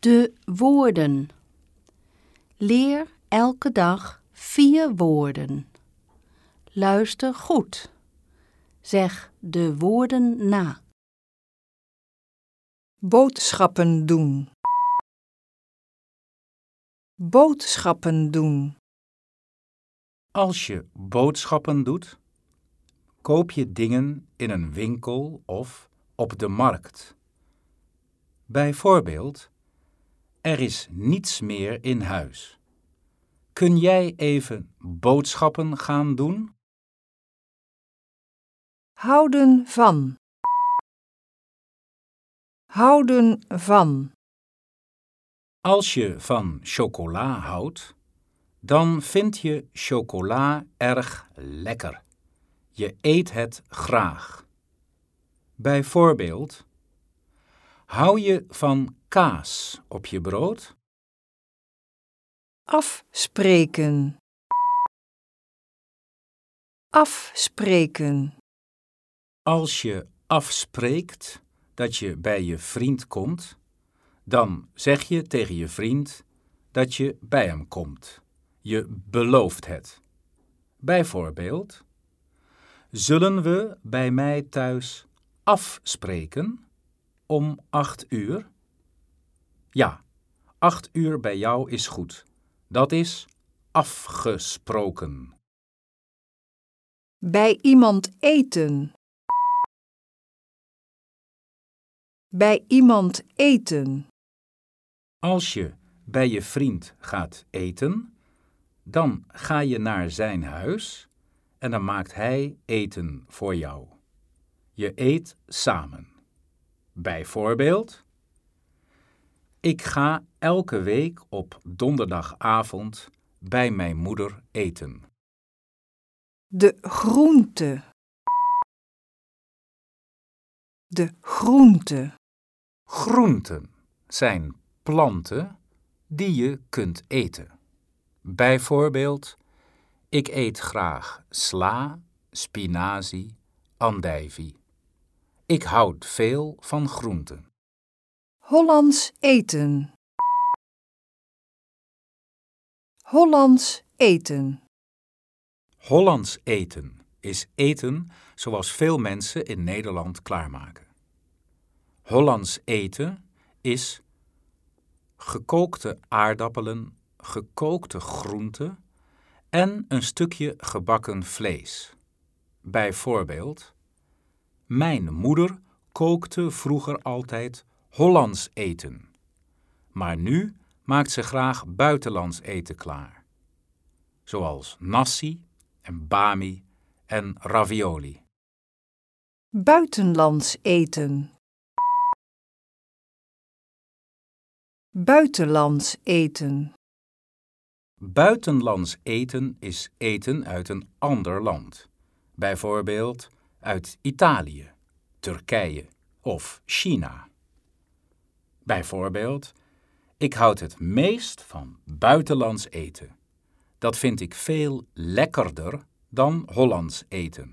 De woorden. Leer elke dag vier woorden. Luister goed. Zeg de woorden na. Boodschappen doen. Boodschappen doen. Als je boodschappen doet, koop je dingen in een winkel of op de markt. Bijvoorbeeld, er is niets meer in huis. Kun jij even boodschappen gaan doen? Houden van. Houden van. Als je van chocola houdt, dan vind je chocola erg lekker. Je eet het graag. Bijvoorbeeld, hou je van kaas op je brood? Afspreken. Afspreken. Als je afspreekt dat je bij je vriend komt, dan zeg je tegen je vriend dat je bij hem komt. Je belooft het. Bijvoorbeeld, zullen we bij mij thuis afspreken om acht uur? Ja, acht uur bij jou is goed. Dat is afgesproken. Bij iemand eten. Bij iemand eten. Als je bij je vriend gaat eten, dan ga je naar zijn huis en dan maakt hij eten voor jou. Je eet samen. Bijvoorbeeld, ik ga elke week op donderdagavond bij mijn moeder eten. De groente. De groente. Groenten zijn planten die je kunt eten. Bijvoorbeeld, ik eet graag sla, spinazie, andijvie. Ik houd veel van groenten. Hollands eten. Hollands eten. Hollands eten is eten zoals veel mensen in Nederland klaarmaken. Hollands eten is gekookte aardappelen, gekookte groenten en een stukje gebakken vlees. Bijvoorbeeld, mijn moeder kookte vroeger altijd Hollands eten, maar nu maakt ze graag buitenlands eten klaar, zoals nasi en bami en ravioli. Buitenlands eten. Buitenlands eten. Buitenlands eten is eten uit een ander land, bijvoorbeeld uit Italië, Turkije of China. Bijvoorbeeld, ik houd het meest van buitenlands eten. Dat vind ik veel lekkerder dan Hollands eten.